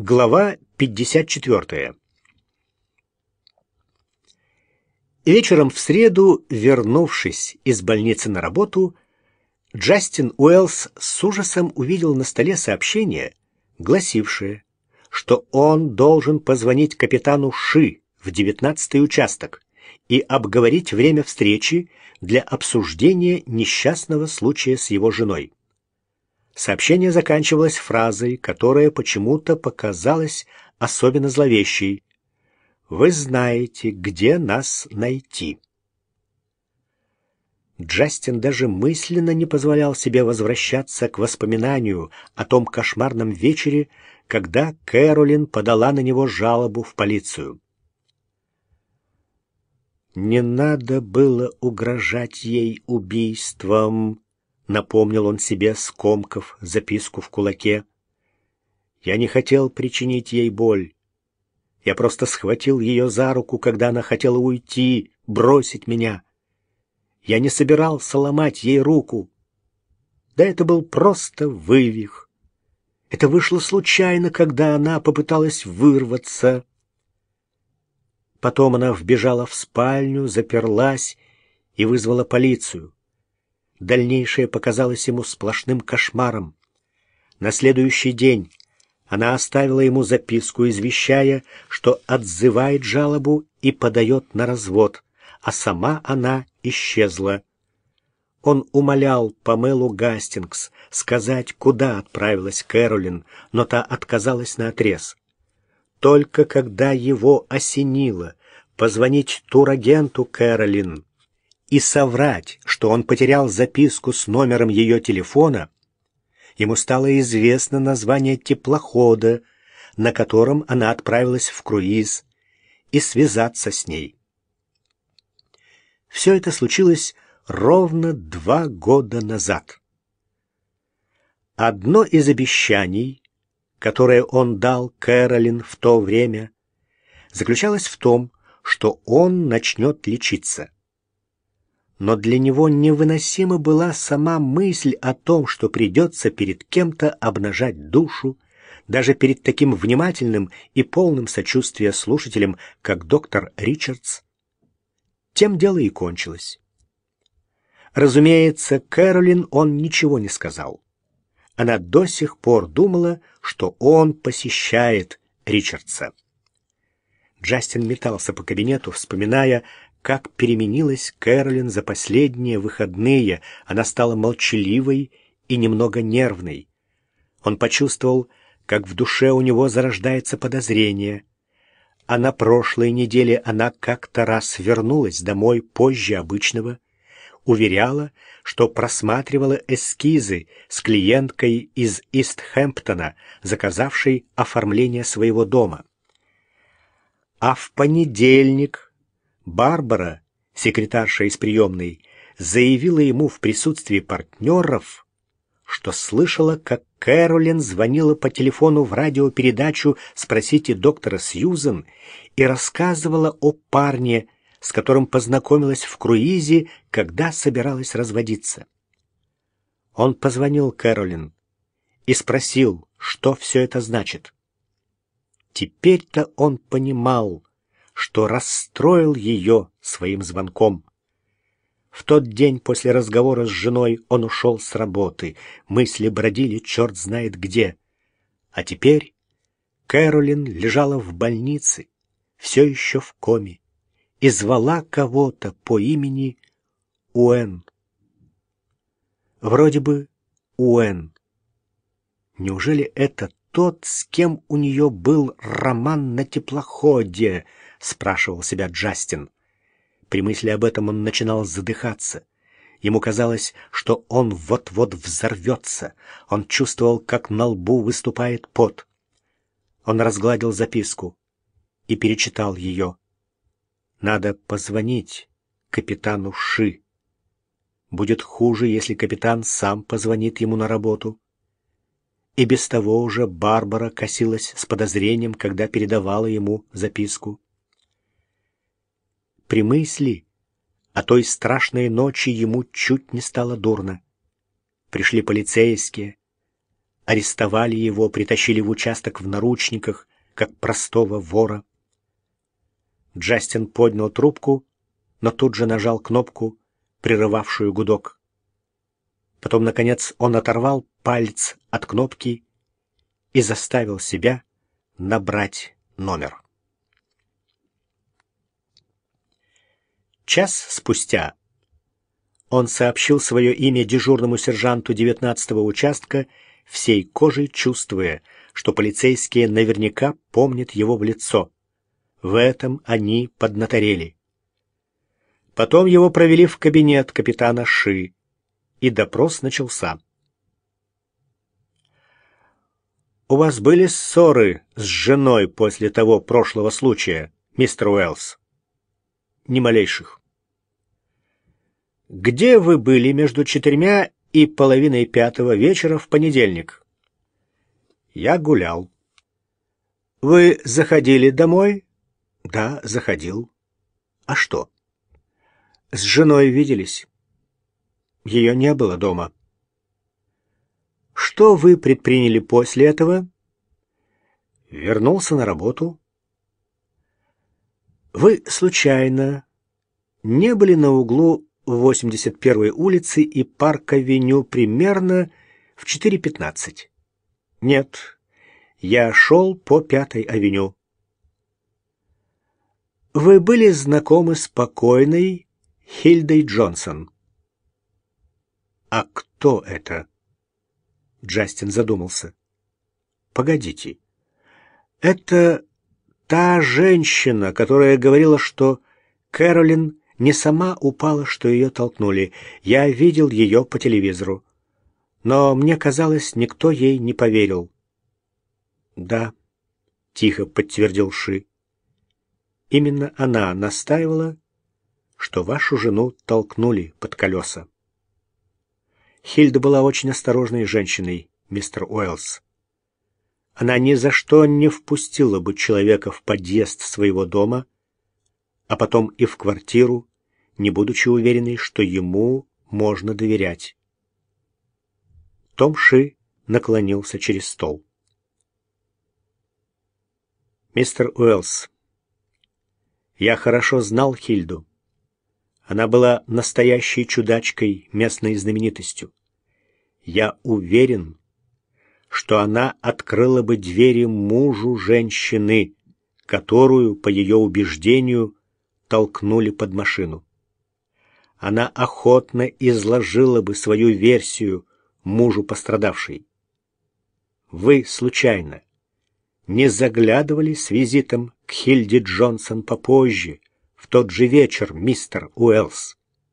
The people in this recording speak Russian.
Глава 54. Вечером в среду, вернувшись из больницы на работу, Джастин Уэллс с ужасом увидел на столе сообщение, гласившее, что он должен позвонить капитану Ши в 19-й участок и обговорить время встречи для обсуждения несчастного случая с его женой. Сообщение заканчивалось фразой, которая почему-то показалась особенно зловещей. «Вы знаете, где нас найти». Джастин даже мысленно не позволял себе возвращаться к воспоминанию о том кошмарном вечере, когда Кэролин подала на него жалобу в полицию. Не надо было угрожать ей убийством, напомнил он себе, скомков записку в кулаке. Я не хотел причинить ей боль. Я просто схватил ее за руку, когда она хотела уйти, бросить меня. Я не собирался ломать ей руку. Да это был просто вывих. Это вышло случайно, когда она попыталась вырваться. Потом она вбежала в спальню, заперлась и вызвала полицию. Дальнейшее показалось ему сплошным кошмаром. На следующий день она оставила ему записку, извещая, что отзывает жалобу и подает на развод, а сама она исчезла. Он умолял Памелу Гастингс сказать, куда отправилась Кэролин, но та отказалась наотрез. Только когда его осенило позвонить турагенту Кэролин, и соврать, что он потерял записку с номером ее телефона, ему стало известно название теплохода, на котором она отправилась в круиз, и связаться с ней. Все это случилось ровно два года назад. Одно из обещаний, которое он дал Кэролин в то время, заключалось в том, что он начнет лечиться но для него невыносима была сама мысль о том, что придется перед кем-то обнажать душу, даже перед таким внимательным и полным сочувствия слушателем, как доктор Ричардс. Тем дело и кончилось. Разумеется, Кэролин он ничего не сказал. Она до сих пор думала, что он посещает Ричардса. Джастин метался по кабинету, вспоминая, как переменилась Кэролин за последние выходные. Она стала молчаливой и немного нервной. Он почувствовал, как в душе у него зарождается подозрение. А на прошлой неделе она как-то раз вернулась домой позже обычного, уверяла, что просматривала эскизы с клиенткой из Истхэмптона, заказавшей оформление своего дома. А в понедельник Барбара, секретарша из приемной, заявила ему в присутствии партнеров, что слышала, как Кэролин звонила по телефону в радиопередачу «Спросите доктора Сьюзен» и рассказывала о парне, с которым познакомилась в круизе, когда собиралась разводиться. Он позвонил Кэролин и спросил, что все это значит. Теперь-то он понимал, что расстроил ее своим звонком. В тот день после разговора с женой он ушел с работы, мысли бродили черт знает где. А теперь Кэролин лежала в больнице, все еще в коме, и звала кого-то по имени Уэн. Вроде бы Уэн. Неужели это тот, с кем у нее был роман на теплоходе —— спрашивал себя Джастин. При мысли об этом он начинал задыхаться. Ему казалось, что он вот-вот взорвется. Он чувствовал, как на лбу выступает пот. Он разгладил записку и перечитал ее. «Надо позвонить капитану Ши. Будет хуже, если капитан сам позвонит ему на работу». И без того уже Барбара косилась с подозрением, когда передавала ему записку. При мысли о той страшной ночи ему чуть не стало дурно. Пришли полицейские. арестовали его, притащили в участок в наручниках, как простого вора. Джастин поднял трубку, но тут же нажал кнопку, прерывавшую гудок. Потом, наконец, он оторвал палец от кнопки и заставил себя набрать номер. Час спустя он сообщил свое имя дежурному сержанту 19-го участка, всей кожей чувствуя, что полицейские наверняка помнят его в лицо. В этом они поднаторели. Потом его провели в кабинет капитана Ши, и допрос начался. «У вас были ссоры с женой после того прошлого случая, мистер Уэллс?» «Ни малейших». «Где вы были между четырьмя и половиной пятого вечера в понедельник?» «Я гулял». «Вы заходили домой?» «Да, заходил». «А что?» «С женой виделись?» Ее не было дома. Что вы предприняли после этого? Вернулся на работу. Вы случайно не были на углу 81-й улицы и Парк-авеню примерно в 4.15? Нет, я шел по Пятой авеню. Вы были знакомы с покойной Хильдой Джонсон? А кто это? Джастин задумался. Погодите. Это та женщина, которая говорила, что Кэролин не сама упала, что ее толкнули. Я видел ее по телевизору. Но мне казалось, никто ей не поверил. Да, тихо подтвердил Ши. Именно она настаивала, что вашу жену толкнули под колеса. Хильда была очень осторожной женщиной, мистер Уэллс. Она ни за что не впустила бы человека в подъезд своего дома, а потом и в квартиру, не будучи уверенной, что ему можно доверять. Том Ши наклонился через стол. «Мистер Уэллс, я хорошо знал Хильду. Она была настоящей чудачкой, местной знаменитостью. Я уверен, что она открыла бы двери мужу женщины, которую, по ее убеждению, толкнули под машину. Она охотно изложила бы свою версию мужу пострадавшей. Вы, случайно, не заглядывали с визитом к Хильде Джонсон попозже, в тот же вечер, мистер Уэллс.